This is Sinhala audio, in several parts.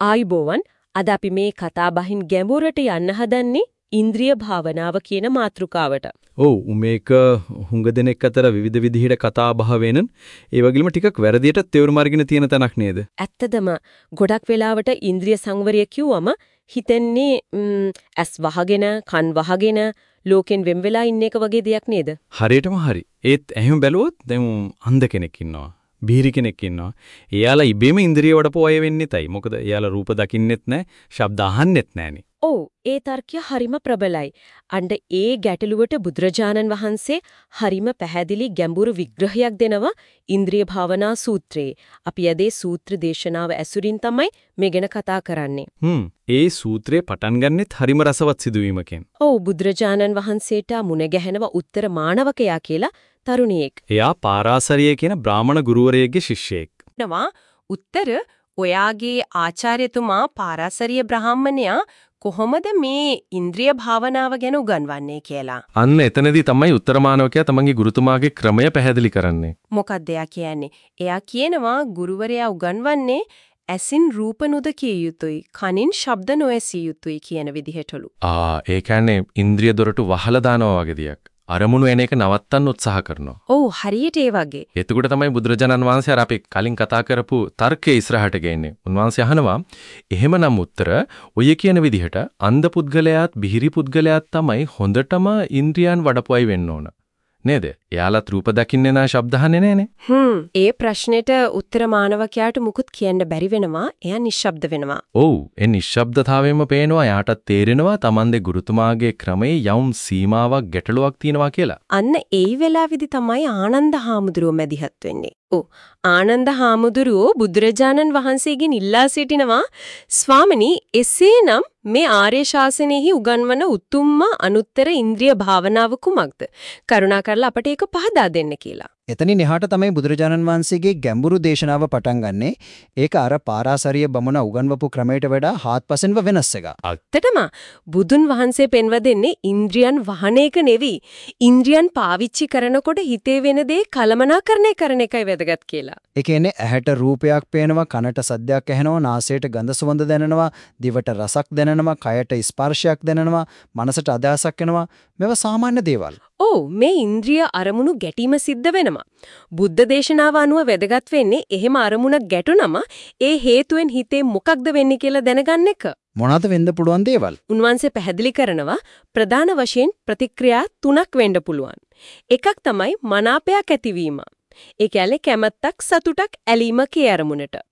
ආයිබෝවන් අද අපි මේ කතා බහින් ගැඹුරට යන්න හදන්නේ ඉන්ද්‍රිය භාවනාව කියන මාතෘකාවට. ඔව් මේක හුඟ දෙනෙක් අතර විවිධ විදිහට කතා බහ වෙනන් ඒ වගේම ටිකක් වැරදියට තේරුම් අරගෙන තියෙන තැනක් නේද? ඇත්තදම ගොඩක් වෙලාවට ඉන්ද්‍රිය සංවරය කිව්වම හිතෙන්නේ ඇස් වහගෙන කන් වහගෙන ලෝකෙන් වෙන් වෙලා ඉන්න එක වගේ දෙයක් නේද? හරියටම හරි. ඒත් එහෙම බැලුවොත් දැන් අන්ධ කෙනෙක් ඉන්නවා. බීරි කෙනෙක් ඉන්නවා. එයාලා ඉබේම ඉන්ද්‍රිය වඩපු අය වෙන්නේ තයි. මොකද එයාලා රූප දකින්නෙත් නැහැ, ශබ්ද අහන්නෙත් නැහනේ. ඔව් ඒ තර්කය හරිම ප්‍රබලයි. අඬ ඒ ගැටලුවට බුදුරජාණන් වහන්සේ හරිම පැහැදිලි ගැඹුරු විග්‍රහයක් දෙනවා ඉන්ද්‍රිය භාවනා සූත්‍රයේ. අපි යදේ සූත්‍ර දේශනාව ඇසුරින් තමයි මේ ගැන කතා කරන්නේ. හ්ම් ඒ සූත්‍රේ පටන් ගන්නෙත් හරිම රසවත් සිදුවීමකින්. ඔව් බුදුරජාණන් වහන්සේට මුණ ගැහෙනව උත්තර මානවකයා කියලා තරුණියෙක්. එයා පාරාසරිය කියන බ්‍රාහමණ ගුරුවරයෙක්ගේ ශිෂ්‍යයෙක්. නවා උත්තර ඔයාගේ ආචාර්යතුමා පාරාසරිය බ්‍රාහ්මණයා කොහොමද මේ ඉන්ද්‍රිය භාවනාව ගැන උගන්වන්නේ කියලා. අන්න එතනදී තමයි උත්තරමානවකයා තමන්ගේ ගුරුතුමාගේ ක්‍රමය පැහැදිලි කරන්නේ. මොකක්ද එයා කියන්නේ? එයා කියනවා ගුරුවරයා උගන්වන්නේ ඇසින් රූප නොදකිය යුතුයි කනින් ශබ්ද නොඇසිය යුතුයි කියන විදිහටලු. ආ ඒ කියන්නේ ඉන්ද්‍රිය දොරටු වහලා දානවා වගේ දෙයක්. අරමුණු එන එක නවත්තන්න උත්සාහ කරනවා. ඔව් හරියට ඒ වගේ. එතකොට තමයි බුදුරජාණන් වහන්සේ අර අපි කලින් කතා කරපු තර්කයේ ඉස්සරහට ගේන්නේ. උන්වහන්සේ අහනවා එහෙමනම් උත්තර ඔය කියන විදිහට අන්ධ පුද්ගලයාත් බිහිරි පුද්ගලයාත් තමයි හොඳටම ඉන්ද්‍රියන් වඩපුවයි වෙන්න ඕන. නේද? එයාලත් රූප දකින්නේ නැහැ, ශබ්ද අහන්නේ නැහනේ. හ්ම්. ඒ ප්‍රශ්නෙට උත්තර මානවකයාට මුකුත් කියන්න බැරි වෙනවා. එයා නිශ්ශබ්ද වෙනවා. ඔව්. ඒ නිශ්ශබ්දතාවයෙන්ම පේනවා යාටත් තේරෙනවා Tamande ගුරුතුමාගේ ක්‍රමයේ යම් සීමාවක් ගැටලුවක් තියෙනවා කියලා. අන්න ඒ වෙලාවේදී තමයි ආනන්ද හාමුදුරුව මැදිහත් වෙන්නේ. ඔව්. ආනන්ද හාමුදුරුවෝ බුදුරජාණන් වහන්සේගෙන් ඉල්ලා සිටිනවා ස්වාමිනී එසේනම් මේ ආර්ය ශාසනයෙහි උගන්වන උතුම්ම අනුත්තර ඉන්ද්‍රිය භාවනාව කුමක්ද? කරුණාකරලා අපට ඒක පහදා දෙන්න කියලා. එතනින් එහාට තමයි බුදුරජාණන් වහන්සේගේ ගැඹුරු දේශනාව පටන් ගන්නෙ. ඒක අර පාරාසරිය බමුණ උගන්වපු ක්‍රමයට වඩා හාත්පසින්ම වෙනස් එකක්. ඇත්තටම බුදුන් වහන්සේ පෙන්ව දෙන්නේ ඉන්ද්‍රියන් වහන එක නෙවෙයි. ඉන්ද්‍රියන් පාවිච්චි කරනකොට හිතේ වෙන දේ කලමනාකරණය කරන එකයි වැදගත් කියලා. ඒ කියන්නේ ඇහැට රූපයක් පේනවා, කනට සද්දයක් ඇහෙනවා, නාසයට ගඳ සුවඳ දැනෙනවා, දිවට රසක් දැනෙනවා, කයට ස්පර්ශයක් දැනෙනවා, මනසට අදහසක් එනවා. මේවා සාමාන්‍ය දේවල්. ඔව් මේ ඉන්ද්‍රිය අරමුණු ගැටීම සිද්ධ වෙනවා. බුද්ධ දේශනාව අනුව වැදගත් වෙන්නේ එහෙම අරමුණක් ගැටුනම ඒ හේතුවෙන් හිතේ මොකක්ද වෙන්නේ කියලා දැනගන්න එක. මොනවාද වෙන්න පුළුවන් දේවල්? උන්වන්සේ පැහැදිලි කරනවා ප්‍රධාන වශයෙන් ප්‍රතික්‍රියා තුනක් වෙන්න පුළුවන්. එකක් තමයි මනාපයක් ඇතිවීම. ඒ කියන්නේ කැමැත්තක් සතුටක් ඇලීම කේ අරමුණට.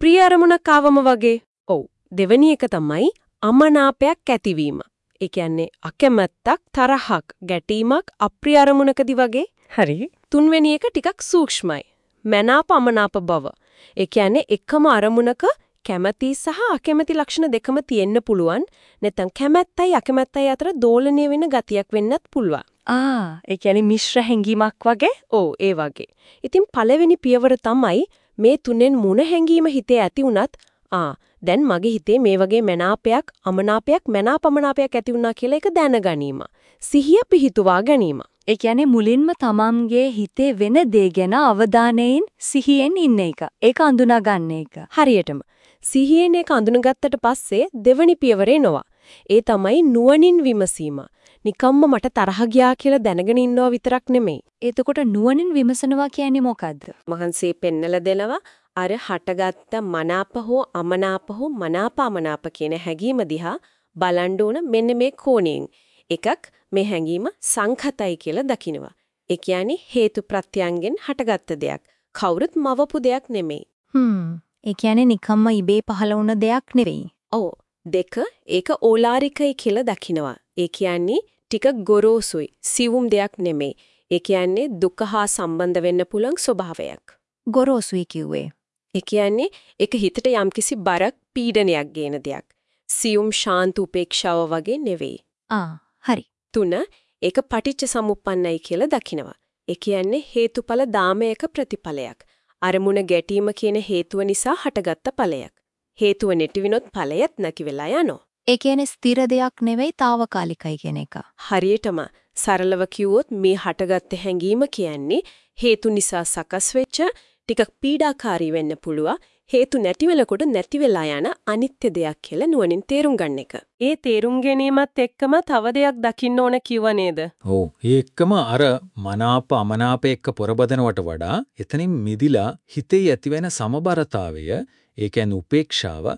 ප්‍රිය අරමුණක් ආවම වගේ. ඔව්. දෙවෙනි එක තමයි අමනාපයක් ඇතිවීම. ඒ කියන්නේ අකමැත්තක් තරහක් ගැටීමක් අප්‍රිය අරමුණකදී වගේ. හරි. තුන්වෙනි එක ටිකක් සූක්ෂමයි. මනාප අමනාප බව. ඒ කියන්නේ එකම අරමුණක කැමැති සහ අකමැති ලක්ෂණ දෙකම තියෙන්න පුළුවන්. නැත්නම් කැමැත්තයි අකමැත්තයි අතර දෝලණය වෙන ගතියක් වෙන්නත් පුළුවන්. ආ ඒ කියන්නේ මිශ්‍ර හැඟීමක් වගේ? ඔව් ඒ වගේ. ඉතින් පළවෙනි පියවර තමයි මේ තුනෙන් මුණ හැඟීම හිතේ ඇති වුණත් ආ දැන් මගේ හිතේ මේ වගේ මනාපයක් අමනාපයක් මනාපමනාපයක් ඇති වුණා කියලා ඒක දැනගැනීම. සිහිය පිහිටුවා ගැනීම. ඒ කියන්නේ මුලින්ම තමන්ගේ හිතේ වෙන දේ ගැන අවධානයෙන් සිහියෙන් ඉන්න එක. ඒක අඳුනා ගන්න එක. හරියටම. සිහියෙන් ඒක අඳුනගත්තට පස්සේ දෙවනි පියවර එනවා. ඒ තමයි නුවණින් විමසීම. නිකම්ම මට තරහ ගියා කියලා දැනගෙන ඉන්නවා විතරක් නෙමෙයි. එතකොට නුවණින් විමසනවා කියන්නේ මොකද්ද? මහන්සිය පෙන්නලා දෙනවා අර හටගත්ත මනාප හෝ අමනාප හෝ මනාපමනාප කියන හැඟීම දිහා බලන්න ඕන මෙන්න මේ කෝණයෙන්. එකක් මේ හැඟීම සංඛතයි කියලා දකිනවා. ඒ කියන්නේ හේතු ප්‍රත්‍යයන්ගෙන් හටගත්ත දෙයක්. කවුරුත් මවපු දෙයක් නෙමෙයි. හ්ම්. ඒ කියන්නේ නිකම්ම ඉබේ පහළ වුණ දෙයක් නෙවෙයි. ඔව්. දෙක ඒක ඕලාරිකයි කියලා දකිනවා. ඒ කියන්නේ ටික ගොරෝසුයි, සිවුම් දෙයක් නෙමෙයි. ඒ කියන්නේ දුක හා සම්බන්ධ වෙන්න පුළුවන් ස්වභාවයක්. ගොරෝසුයි කිව්වේ. ඒ කියන්නේ ඒක හිතට යම්කිසි බරක් පීඩනයක් ගේන දෙයක්. සියුම් ශාන්ත උපේක්ෂාව වගේ නෙවෙයි. ආ හරි. තුන ඒක පටිච්ච සමුප්පන්නයි කියලා දකිනවා. ඒ කියන්නේ හේතුඵල දාමයක ප්‍රතිඵලයක්. අරමුණ ගැටීම කියන හේතුව නිසා හටගත්ත ඵලයක්. හේතුව නැතිවිනොත් ඵලයත් නැති වෙලා යනවා. ඒ කියන්නේ ස්ථිර දෙයක් නෙවෙයි తాවකාලිකයි කියන එක. හරියටම සරලව කිව්වොත් මේ හටගත්ත හැඟීම කියන්නේ හේතු නිසා සකස් වෙච්ච ටිකක් පීඩාකාරී වෙන්න පුළුවන් හේතු නැති වෙලකොට නැති වෙලා යන අනිත්‍ය දෙයක් කියලා නුවණින් තේරුම් ගන්න එක. ඒ තේරුම් ගැනීමත් එක්කම තව දෙයක් දකින්න ඕන කිව්ව නේද? ඔව්. ඒ එක්කම අර මනාප අමනාප එක්ක පොරබදනවට වඩා එතනින් මිදිලා හිතේ ඇතිවෙන සමබරතාවය, ඒ කියන්නේ උපේක්ෂාව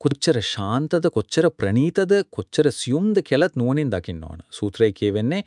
කොච්චර ශාන්තද කොච්චර ප්‍රණීතද කොච්චර සියුම්ද කියලාත් නුවණින් දකින්න ඕන. සූත්‍රයේ කියවෙන්නේ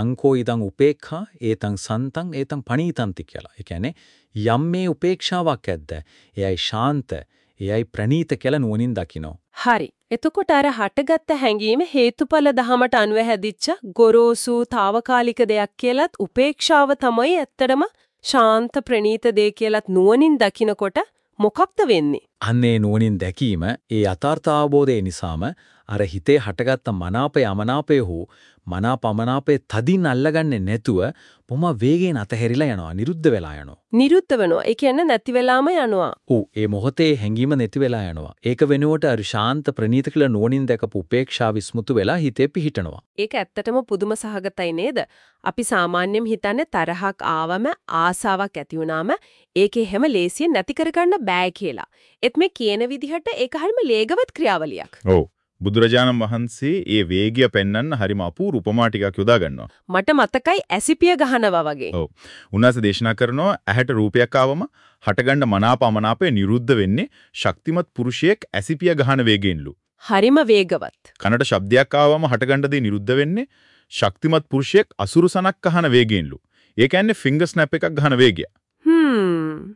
යංකෝ ඉදං උපේක්ඛා ඒතං සන්තං ඒතං පණීතන්ති කියලා. ඒ කියන්නේ යම් මේ උපේක්ෂාවක් ඇද්ද එයයි ශාන්ත එයයි ප්‍රණීත කියලා නුවණින් දකින්න. හරි. එතකොට අර හටගත්ත හැඟීම හේතුඵල දහමට අනුව හැදිච්ච ගොරෝසු తాවකාලික දෙයක් කියලත් උපේක්ෂාව තමයි ඇත්තටම ශාන්ත ප්‍රණීත දේ කියලත් නුවණින් දකිනකොට මොකක්ද වෙන්නේ? අන්නේ නුවණින් දැකීම ඒ යථාර්ථ අවබෝධය නිසාම අර හිතේ හටගත්ත මනාපය අමනාපය හෝ මනාපමනාපේ තදින් අල්ලගන්නේ නැතුව බොම වේගයෙන් අතහැරිලා යනවා නිරුද්ධ වෙලා යනවා. නිරුද්ධ වෙනවා. ඒ කියන්නේ නැති වෙලාම යනවා. ඔව් ඒ මොහොතේ හැංගීම නැති වෙලා යනවා. ඒක වෙනුවට අර ශාන්ත ප්‍රණීත කියලා නුවණින් දැකපු උපේක්ෂා විස්මුතු වෙලා හිතේ පිහිටනවා. ඒක ඇත්තටම පුදුම සහගතයි නේද? අපි සාමාන්‍යයෙන් හිතන්නේ තරහක් ආවම ආසාවක් ඇති වුනාම ඒකේ හැම ලේසියෙන් නැති කරගන්න බෑ කියලා. ඒත් මේ කියන විදිහට ඒක හරිම ලේගවත් ක්‍රියාවලියක්. ඔව්. බුදුරජාණන් වහන්සේ ඒ වේගය පෙන්වන්න හරිම අපූර්ව උපමා ටිකක් යොදා ගන්නවා. මට මතකයි ඇසිපිය ගහනවා වගේ. ඔව්. උන්වහන්සේ දේශනා කරනවා ඇහැට රූපයක් ආවම හටගන්න මනාප අමනාපය නිරුද්ධ වෙන්නේ ශක්තිමත් පුරුෂයෙක් ඇසිපිය ගහන වේගයෙන්ලු. හරිම වේගවත්. කනට ශබ්දයක් ආවම හටගන්න දේ නිරුද්ධ වෙන්නේ ශක්තිමත් පුරුෂයෙක් අසුරු සනක් අහන වේගයෙන්ලු. ඒ කියන්නේ ෆින්ගර් ස්නැප් එකක් ගහන වේගය. හ්ම්.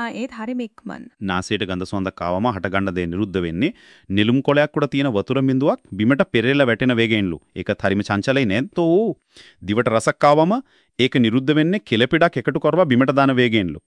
ආ ඒත් හරිම ඉක්මන්. නාසයට ගඳ සුවඳක් ආවම හටගන්න දේ නිරුද්ධ වෙන්නේ නිලුම් කොලයක් උඩ තියෙන වතුර බිඳුවක් බිමට පෙරෙලා වැටෙන වේගයෙන්ලු. ඒක හරිම චංචලයි නේද? දිවට රසක් ආවම ඒක නිරුද්ධ වෙන්නේ කෙලපිඩක් එකතු කරවා බිමට දාන වේගයෙන්ලු.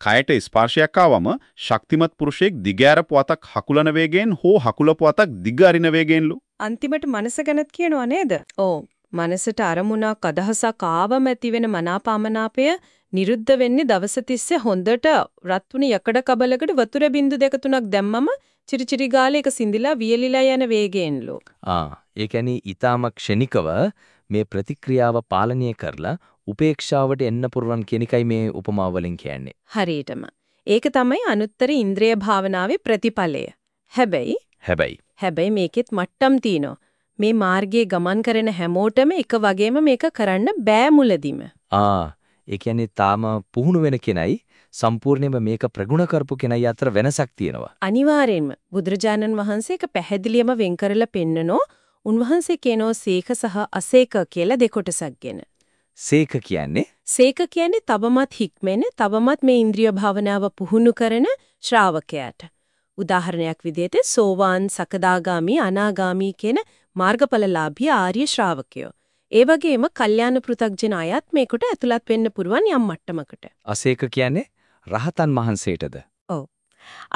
කයට ස්පර්ශයක් ආවම ශක්තිමත් පුරුෂයෙක් දිගෑරපු අතක් හකුලන වේගයෙන් හෝ හකුලපු අතක් දිග අරින වේගයෙන්ලු. අන්තිමට මනස ගැනත් කියනවා නේද? ඔව්. මනසට අරමුණක් අදහසක් ආවම ඇතිවෙන මනාපමනාපය නිරුද්ධ වෙන්නේ දවස තිස්සේ හොඳට රත් වුණ යකඩ කබලකට වතුර බින්දු දෙක තුනක් දැම්මම චිරිචිරි ගාලේ එක සිඳිලා වියලිලා යන වේගයෙන්ලෝ. ආ ඒ කියන්නේ ඊටාම ක්ෂණිකව මේ ප්‍රතික්‍රියාව පාලනය කරලා උපේක්ෂාවට එන්න පුරුවන් කියන එකයි මේ උපමාව වලින් කියන්නේ. හරියටම. ඒක තමයි අනුත්තර ඉන්ද්‍රිය භාවනාවේ ප්‍රතිඵලය. හැබැයි හැබැයි හැබැයි මේකෙත් මට්ටම් තියෙනවා. මේ මාර්ගයේ ගමන් කරන හැමෝටම එක වගේම මේක කරන්න බෑ මුලදිම. ආ ඒ කියන්නේ තාම පුහුණු වෙන කෙනයි සම්පූර්ණයෙන්ම මේක ප්‍රගුණ කරපු කෙනයි අතර වෙනසක් තියෙනවා. අනිවාර්යෙන්ම බුදුරජාණන් වහන්සේ ඒක පැහැදිලියම වෙන් කරලා පෙන්නනෝ උන්වහන්සේ කියනෝ සීක සහ අසීක කියලා දෙකොටසක් ගැන. සීක කියන්නේ සීක කියන්නේ තවමත් හික්මෙන තවමත් මේ ඉන්ද්‍රිය භාවනාව පුහුණු කරන ශ්‍රාවකයාට. උදාහරණයක් විදිහට සෝවාන් සකදාගාමි අනාගාමි කියන මාර්ගඵලලාභී ආර්ය ශ්‍රාවකයෝ. ඒ වගේම කල්යාණ පෘ탁ජන අයත් මේකට ඇතුළත් වෙන්න පුළුවන් යම් මට්ටමකට. අසේක කියන්නේ රහතන් වහන්සේටද? ඔව්.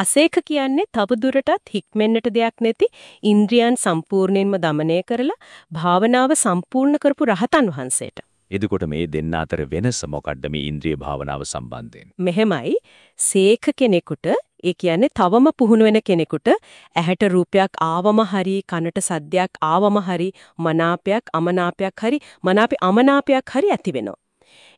අසේක කියන්නේ තව දුරටත් හික්මෙන්නට දෙයක් නැති ඉන්ද්‍රියන් සම්පූර්ණයෙන්ම দমনය කරලා භාවනාව සම්පූර්ණ කරපු රහතන් වහන්සේට. එදකොට මේ දෙන්න අතර වෙනස මොකක්ද මේ ඉන්ද්‍රිය භාවනාව සම්බන්ධයෙන්? මෙහෙමයි සේක කෙනෙකුට ඒ කියන්නේ තවම පුහුණු වෙන කෙනෙකුට ඇහැට රූපයක් ආවම හරි කනට සද්දයක් ආවම හරි මනාපයක් අමනාපයක් හරි මනාපේ අමනාපයක් හරි ඇති වෙනවා.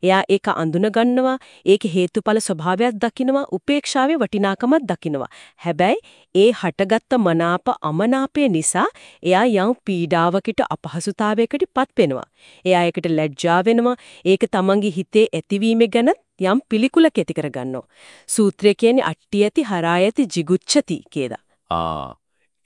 එයා ඒක අඳුන ගන්නවා ඒකේ හේතුඵල ස්වභාවයක් දකිනවා උපේක්ෂාවේ වටිනාකමක් දකිනවා. හැබැයි ඒ හටගත්ත මනාප අමනාපය නිසා එයා යම් පීඩාවකට අපහසුතාවයකටපත් වෙනවා. එයා ඒකට ලැජ්ජා වෙනවා. ඒක තමන්ගේ හිතේ ඇතිවීම ගැන යම් පිළිකුලක් ඇති කරගන්නවා. සූත්‍රය කියන්නේ අට්ටි ඇති හරා ඇති jigucchati කියලා. ආ.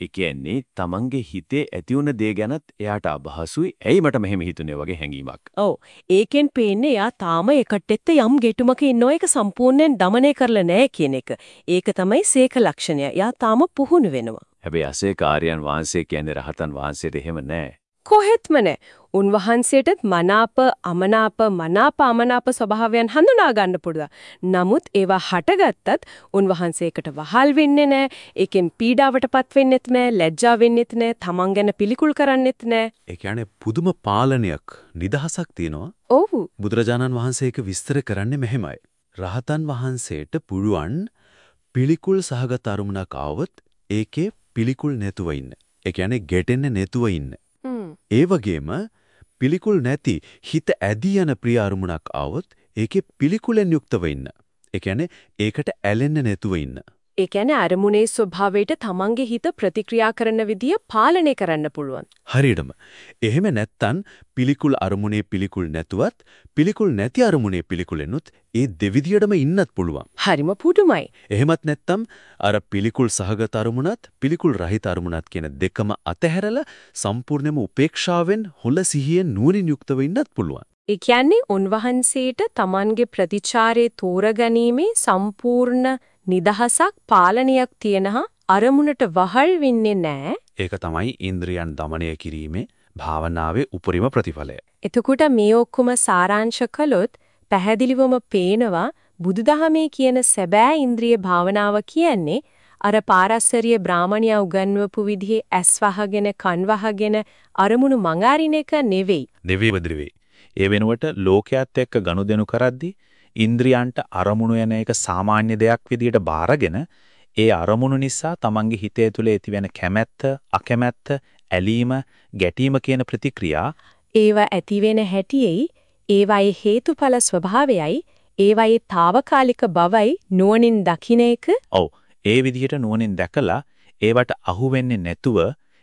ඒ කියන්නේ තමන්ගේ හිතේ ඇති වුණ දේ ගැනත් එයාට අභහසුයි. ඇයි මට මෙහෙම හිතුනේ වගේ හැඟීමක්. ඔව්. ඒකෙන් පේන්නේ එයා තාම එකටෙත් යම් ගෙටුමක ඉන්නෝ ඒක සම්පූර්ණයෙන් දමනය කරලා නැහැ කියන එක. ඒක තමයි සීක ලක්ෂණය. එයා තාම පුහුණු වෙනවා. හැබැයි අසේ කාර්යයන් වහන්සේ කියන්නේ රහතන් වහන්සේට එහෙම නැහැ. කොහෙත්ම. උන්වහන්සේටත් මනාප අමනාප මනාප අමනාප ස්වභාවයන් හඳුනා ගන්න පුළුවන්. නමුත් ඒවා හටගත්තත් උන්වහන්සේකට වහල් වෙන්නේ නැහැ. ඒකෙන් පීඩාවටපත් වෙන්නෙත් නැහැ, ලැජ්ජා වෙන්නෙත් නැහැ, තමන් ගැන පිළිකුල් කරන්නෙත් නැහැ. ඒ කියන්නේ පුදුම පාලනයක් නිදහසක් තියෙනවා. ඔව්. බුදුරජාණන් වහන්සේ විස්තර කරන්නේ මෙහෙමයි. රහතන් වහන්සේට පුළුවන් පිළිකුල් සහගත අරමුණක් ආවොත් ඒකේ පිළිකුල් නැතුව ඉන්න. ඒ කියන්නේ ගැටෙන්නේ නැතුව ඉන්න. ඒ වගේම පිළිකුල් නැති හිත ඇදී යන ප්‍රිය අරමුණක් ආවොත් ඒකේ පිළිකුලෙන් යුක්තව ඉන්න. ඒ කියන්නේ ඒකට ඇලෙන්නේ නැතුව ඉන්න. ඒ කියන්නේ අරමුණේ ස්වභාවයට තමන්ගේ හිත ප්‍රතික්‍රියා කරන විදිය පාලනය කරන්න පුළුවන්. හරියටම. එහෙම නැත්තම් පිළිකුල් අරමුණේ පිළිකුල් නැතුවත් පිළිකුල් නැති අරමුණේ පිළිකුලෙනුත් ඒ දෙවිදියටම ඉන්නත් පුළුවන්. හරිම පුදුමයි. එහෙමත් නැත්තම් අර පිළිකුල් සහගත අරමුණත් පිළිකුල් රහිත අරමුණත් කියන දෙකම අතහැරලා සම්පූර්ණයෙන්ම උපේක්ෂාවෙන් හොල සිහියෙන් නුවණින් යුක්තව ඉන්නත් පුළුවන්. ඒ කියන්නේ උන්වහන්සේට තමන්ගේ ප්‍රතිචාරයේ තෝරගැනීමේ සම්පූර්ණ නිදහසක් පාලනයක් තියෙනහා අරමුණට වහල් වෙන්නේ නැහැ. ඒක තමයි ඉන්ද්‍රියන් দমনය කිරීමේ භාවනාවේ උපරිම ප්‍රතිඵලය. එතකොට මේ ඔක්කොම සාරාංශ කළොත් පැහැදිලිවම පේනවා බුදුදහමේ කියන සැබෑ ඉන්ද්‍රිය භාවනාව කියන්නේ අර පාරස්සරිය බ්‍රාහමණයා උගන්වපු විදිහේ ඇස් වහගෙන කන් වහගෙන අරමුණු මඟ අරින එක නෙවෙයි. නෙවෙයි බද්‍රවේ. ඒ වෙනුවට ලෝකයාත් එක්ක ගනුදෙනු කරද්දී ඉන්ද්‍රියන්ට අරමුණු යන එක සාමාන්‍ය දෙයක් විදියට බාරගෙන ඒ අරමුණු නිසා තමන්ගේ හිතේ තුල ඇතිවෙන කැමැත්ත, අකමැත්ත, ඇලීම, ගැටීම කියන ප්‍රතික්‍රියා ඒවා ඇති වෙන හැටිෙයි, ඒවායේ හේතුඵල ස්වභාවයයි, ඒවායේ తాවකාලික බවයි නුවණින් දකින්න එක. ඔව්. ඒ විදිහට නුවණින් දැකලා ඒවට අහු වෙන්නේ නැතුව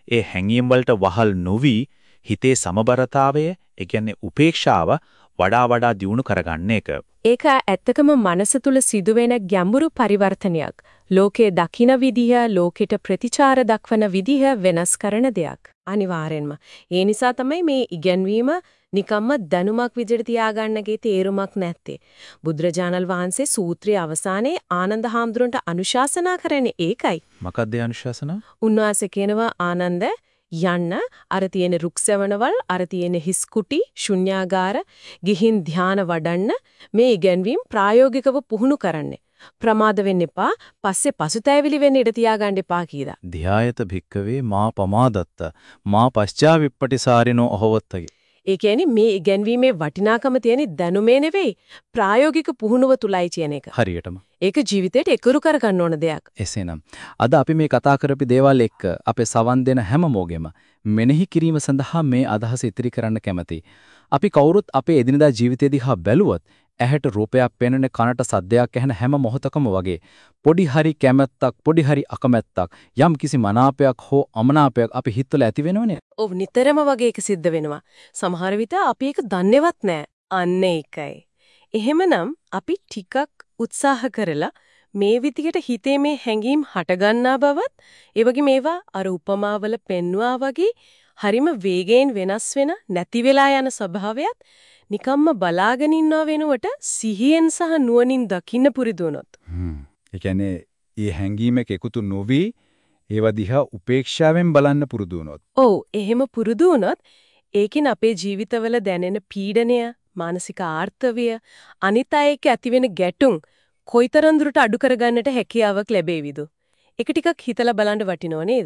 ඒ හැඟීම් වලට වහල් නොවි හිතේ සමබරතාවය, ඒ කියන්නේ උපේක්ෂාව වඩා වඩා දියුණු කරගන්න එක. ඒක ඇත්තකම මනස තුල සිදුවෙන ගැඹුරු පරිවර්තනයක්. ලෝකයේ දකින විදිහ, ලෝකෙට ප්‍රතිචාර දක්වන විදිහ වෙනස් කරන දෙයක්. අනිවාර්යෙන්ම. ඒ නිසා තමයි මේ ඉගැන්වීම නිකම්ම දැනුමක් විදිහට තියාගන්නගේ තේරුමක් නැත්තේ. බුදුරජාණන් වහන්සේ සූත්‍රයේ අවසානයේ ආනන්ද හාමුදුරන්ට අනුශාසනා කරන්නේ ඒකයි. මොකක්ද අනුශාසනා? උන්වහන්සේ කියනවා ආනන්ද යන්න අර තියෙන රුක්සවනවල් අර තියෙන හිස්කුටි ශුන්‍යාගාර ගිහින් ධාන වඩන්න මේ ඉගැන්වීම් ප්‍රායෝගිකව පුහුණු කරන්න. ප්‍රමාද වෙන්න එපා පස්සේ පසුතැවිලි වෙන්න ඉඩ තියාගන්න එපා කීදා ධ්‍යායත භික්කවේ මා පමාදත්ත මා පශ්චාවිප්පටිසාරිනෝ අහවත්තගේ ඒ කියන්නේ මේ ඉගැන්වීමේ වටිනාකම තියෙන දැනුමේ නෙවෙයි ප්‍රායෝගික පුහුණුව තුලයි කියන එක. හරියටම. ඒක ජීවිතේට එකරු කරගන්න ඕන දෙයක්. එසේනම් අද අපි මේ කතා කරපු දේවල් එක්ක අපේ සවන් දෙන හැම මොගෙම මෙනෙහි කිරීම සඳහා මේ අදහස ඉදිරි කරන්න කැමතියි. අපි කවුරුත් අපේ එදිනදා ජීවිතය දිහා බැලුවොත් ඇහැට රූපයක් පෙනෙන කනට සද්දයක් ඇහෙන හැම මොහොතකම වගේ පොඩි හරි කැමැත්තක් පොඩි හරි අකමැත්තක් යම් කිසි මනාපයක් හෝ අමනාපයක් අපි හිතවල ඇති වෙනවනේ. ඔව් නිතරම වගේ එක සිද්ධ වෙනවා. සමහර විට අපි ඒක දන්නේවත් නැහැ. අන්න ඒකයි. එහෙමනම් අපි ටිකක් උත්සාහ කරලා මේ විදිහට හිතේ මේ හැඟීම් හටගන්නා බවත් ඒ වගේ මේවා අර උපමාවල පෙන්වුවා වගේ හරිම වේගයෙන් වෙනස් වෙන නැති වෙලා යන ස්වභාවයත් නිකම්ම බලාගෙන ඉන්නව වෙනුවට සිහියෙන් සහ නුවණින් දකින්න පුරුදු වුණොත්. හ්ම්. ඒ කියන්නේ ඒ හැඟීමක එකතු නොවි ඒව දිහා උපේක්ෂාවෙන් බලන්න පුරුදු වුණොත්. ඔව් එහෙම පුරුදු වුණොත් ඒකින් අපේ ජීවිතවල දැනෙන පීඩනය, මානසික ආර්ථවය, අනිත් අය එක්ක ඇතිවෙන ගැටුම් කොයිතරම් දුරට අඩු කරගන්නට හැකියාවක් ලැබෙවිද? ඒක ටිකක් හිතලා බලන්න වටිනව නේද?